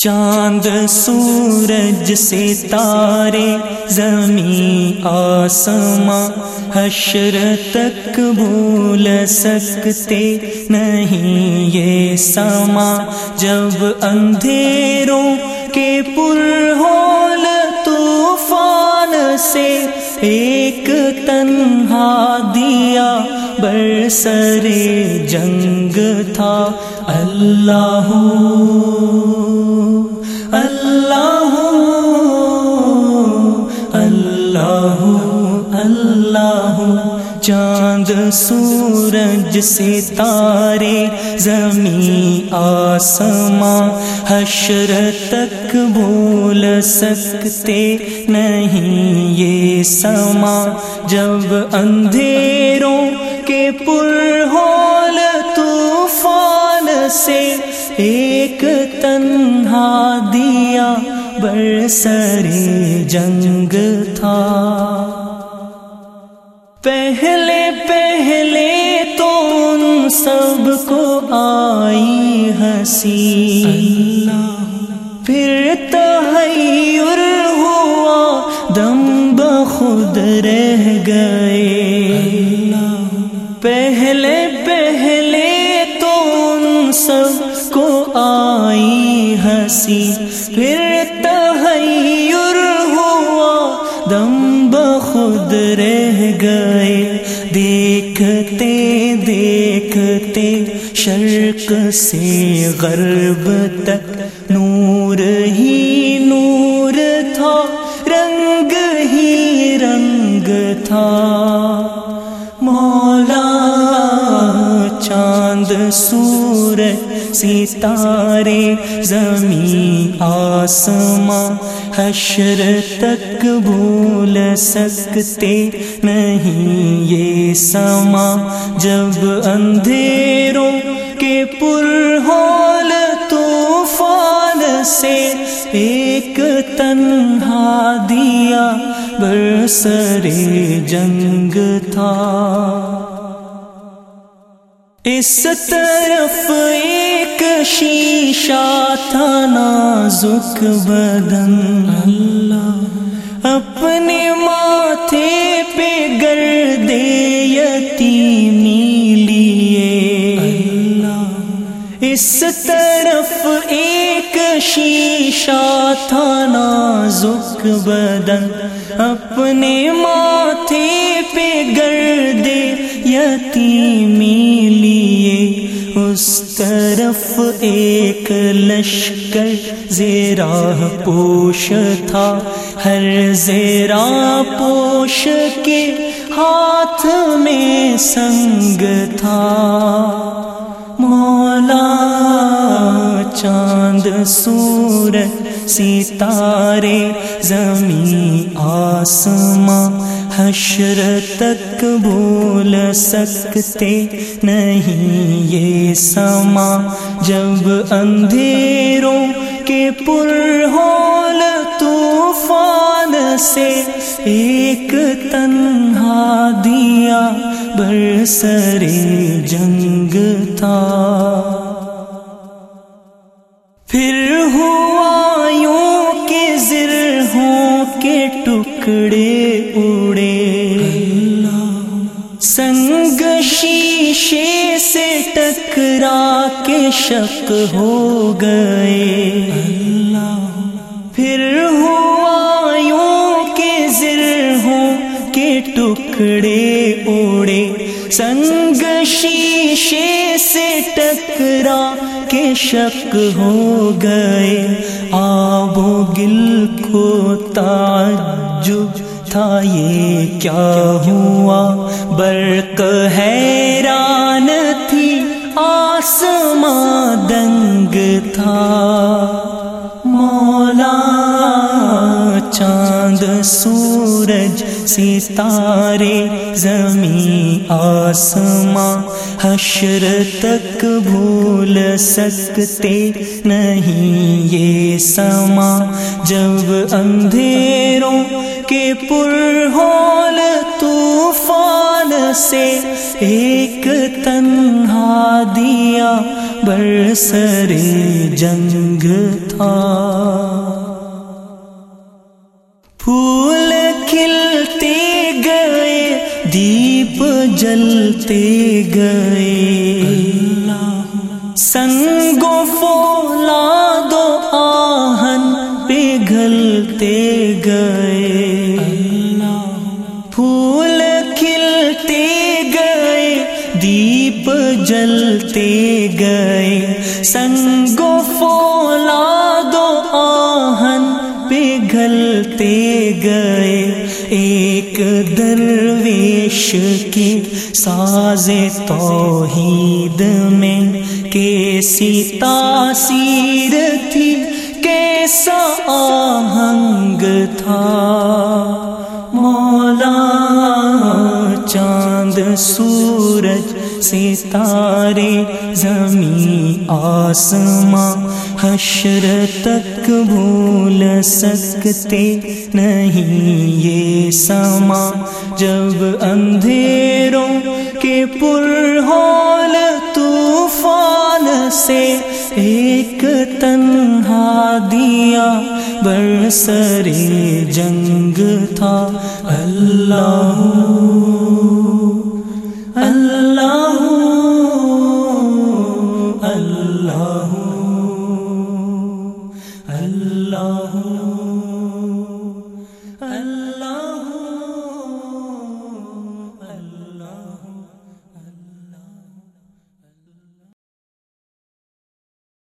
چاند سورج سے تارے، زمین، آسماں، حشر تک بھول سکتے نہیں یہ سما۔ جب اندھیروں کے پر ہول طوفان سے ایک تنہا دیا برسر جنگ تھا اللہ اللہ چاند، سورج سے تارے زمین، آسماں، حشر تک بھول سکتے نہیں یہ سما۔ جب اندھیروں کے پر ہول طوفان سے ایک تنہا دیا برسر جنگ تھا۔ پہلے پہلے تو ان سب کو آئی ہنسی۔ پھر تحیر ہوا، دم بخود رہ گئے۔ پہلے پہلے تو ان سب کو آئی ہنسی۔ پھر شرق سے غرب تک نور ہی نور تھا، رنگ ہی رنگ تھا۔ مولا، چاند، سورج ستارے زمین آسماں، حشر تک بھول سکتے نہیں یہ سما۔ جب اندھیروں کے پر ہول طوفان سے ایک تنہا دیا برسر جنگ تھا۔ اس طرف ایک شیشہ تھا نازک بدن۔ اللہ اپنے ماتھے پہ گردے یتیمی لیے۔ اس طرف ایک شیشہ تھا نازک بدن۔ اپنے ماتھے پہ گردے یتیمی اس طرف ایک لشکر زیرا پوش تھا۔ ہر زیرا پوش کے ہاتھ میں سنگ تھا۔ مولا چاند، سورج، ستارے، زمین، آسماں حشر تک بھول سکتے نہیں یہ سما جب اندھیروں کے پر ہول طوفان سے ایک تنہا دیا برسر جنگ تھا۔ پھر ہوا یوں کے زرہوں کے ٹک ٹکڑے اڑے سنگ شیشے سے ٹکرا کے شک ہو گئے۔ پھر ہوا یوں کے زرہوں کے ٹکڑے اڑے سنگ شیشے سے ٹکرا کے شک ہو گئے۔ آب و گل کو تعجب تھا، یہ کیا ہوا؟ برق حیران تھی، آسماں دنگ تھا۔ سورج ستارے، زمین، آسماں، حشر تک بھول سکتے نہیں یہ سما۔ جب اندھیروں کے پر ہول طوفان سے ایک تنہا دیا برسر جنگ تھا۔ پھول کھلتے گئے، دیپ جلتے گئے۔ سنگو فولا دو آہن پگھلتے گئے۔ پھول کھلتے گئے، دیپ جلتے گئے۔ سنگو فولا دو آہن پگھلتے گئے ایک درویش کی ساز توحید میں کیسی تاثیر تھی کیسا آہنگ تھا۔ سورج ستارے زمین آسماں حشر تک بھول سکتے نہیں یہ سما جب اندھیروں کے پر ہول طوفان سے ایک تنہا دیا برسر جنگ تھا اللہ چاہوں